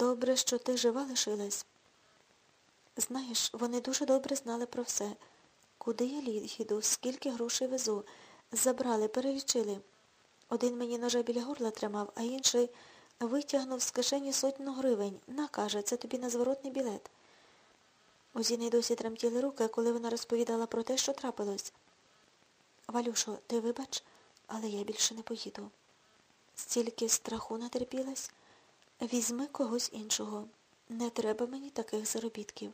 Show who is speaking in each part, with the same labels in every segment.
Speaker 1: Добре, що ти жива лишилась. Знаєш, вони дуже добре знали про все. Куди я їду, скільки грошей везу. Забрали, перелічили. Один мені ножа біля горла тримав, а інший витягнув з кишені сотню гривень. На, каже, це тобі на зворотний білет. У Зіни досі тремтіли руки, коли вона розповідала про те, що трапилось. Валюшо, ти вибач, але я більше не поїду. Стільки страху натерпілась. Візьми когось іншого. Не треба мені таких заробітків.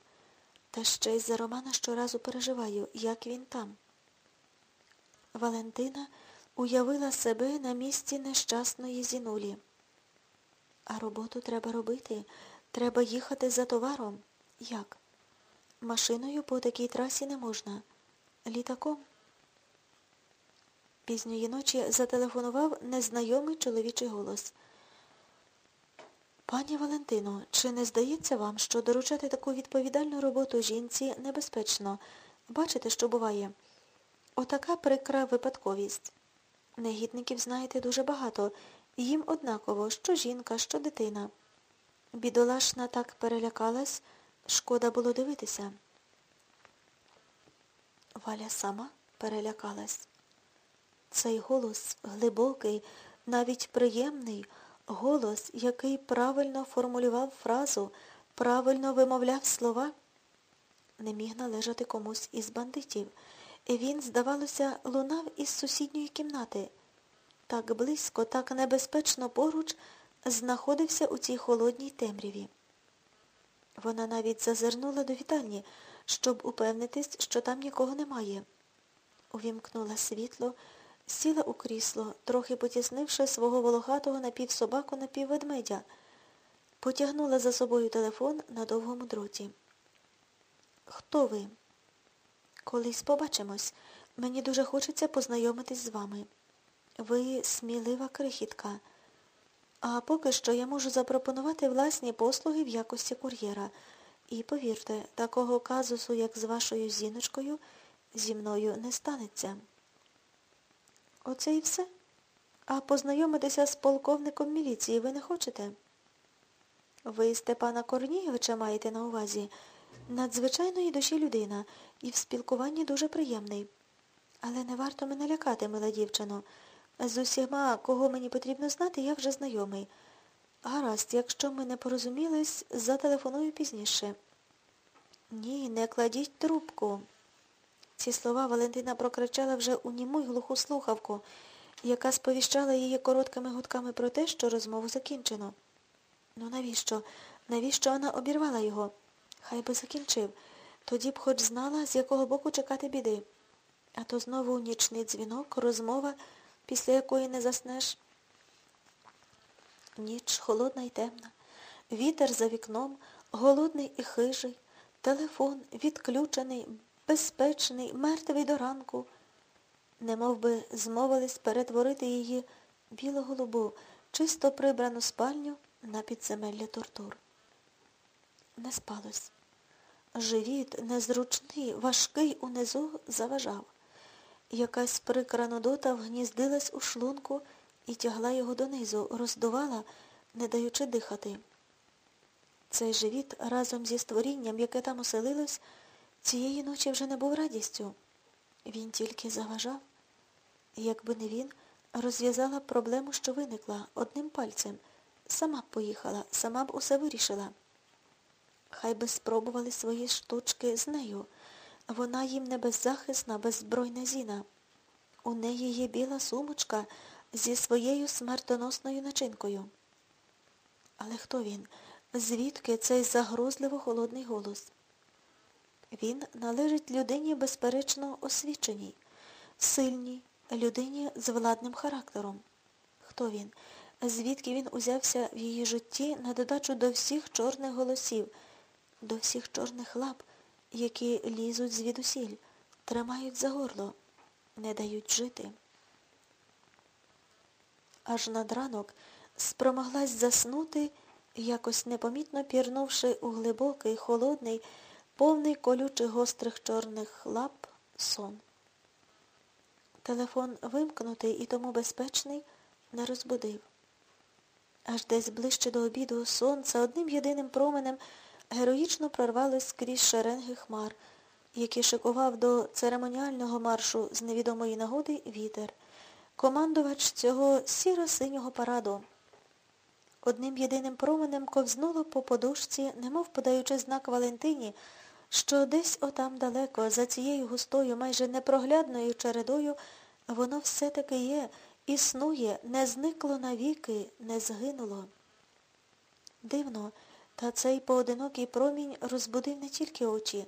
Speaker 1: Та ще й за Романа щоразу переживаю, як він там. Валентина уявила себе на місці нещасної зінулі. А роботу треба робити. Треба їхати за товаром. Як? Машиною по такій трасі не можна. Літаком. Пізньої ночі зателефонував незнайомий чоловічий голос. Пані Валентино, чи не здається вам, що доручати таку відповідальну роботу жінці небезпечно? Бачите, що буває? Отака прикра випадковість. Негідників, знаєте, дуже багато. Їм однаково, що жінка, що дитина. Бідолашна так перелякалась, шкода було дивитися. Валя сама перелякалась. Цей голос глибокий, навіть приємний, голос, який правильно формулював фразу, правильно вимовляв слова, не міг належати комусь із бандитів. Він, здавалося, лунав із сусідньої кімнати. Так близько, так небезпечно поруч знаходився у цій холодній темряві. Вона навіть зазирнула до вітальні, щоб упевнитись, що там нікого немає. Увімкнула світло, сіла у крісло, трохи потіснивши свого волохатого напівсобаку напівведмедя, потягнула за собою телефон на довгому дроті. Хто ви? Колись побачимось. Мені дуже хочеться познайомитись з вами. Ви смілива крихітка. А поки що я можу запропонувати власні послуги в якості кур'єра. І повірте, такого казусу, як з вашою зіночкою, зі мною не станеться. Оце і все. А познайомитися з полковником міліції ви не хочете? Ви Степана Корнієвича маєте на увазі надзвичайної душі людина і в спілкуванні дуже приємний. Але не варто мене лякати, мила дівчино. З усіма, кого мені потрібно знати, я вже знайомий. Гаразд, якщо ми не порозумілись, зателефоную пізніше. Ні, не кладіть трубку. Ці слова Валентина прокричала вже у німу й глуху слухавку, яка сповіщала її короткими гудками про те, що розмову закінчено. Ну навіщо? Навіщо вона обірвала його? Хай би закінчив. Тоді б хоч знала, з якого боку чекати біди. А то знову нічний дзвінок, розмова, після якої не заснеш. Ніч холодна й темна, вітер за вікном, голодний і хижий, телефон відключений, безпечний, мертвий до ранку. Немов би змовились перетворити її біло-голубу, чисто прибрану спальню на підземелля тортур. Не спалось. Живіт, незручний, важкий унизу заважав. Якась прикра нудота вгніздилась у шлунку і тягла його донизу, роздувала, не даючи дихати. Цей живіт разом зі створінням, яке там оселилось, цієї ночі вже не був радістю. Він тільки заважав. Якби не він, розв'язала проблему, що виникла, одним пальцем. Сама б поїхала, сама б усе вирішила. Хай би спробували свої штучки з нею. Вона їм не беззахисна, беззбройна зіна. У неї є біла сумочка зі своєю смертоносною начинкою. Але хто він? Звідки цей загрозливо холодний голос? Він належить людині безперечно освіченій, сильній, людині з владним характером. Хто він? Звідки він узявся в її житті на додачу до всіх чорних голосів, до всіх чорних лап, які лізуть звідусіль, тримають за горло, не дають жити. Аж над ранок спромоглась заснути, якось непомітно пірнувши у глибокий, холодний, повний колючих гострих чорних лап сон. Телефон вимкнутий і тому безпечний не розбудив. Аж десь ближче до обіду сонце одним єдиним променем героїчно прорвалось скрізь шеренги хмар, які шикував до церемоніального маршу з невідомої нагоди вітер, командувач цього сіро-синього параду. Одним єдиним променем ковзнуло по подушці, немов подаючи знак Валентині, що десь отам далеко, за цією густою, майже непроглядною чередою, воно все-таки є, існує, не зникло навіки, не згинуло. Дивно, та цей поодинокий промінь розбудив не тільки очі,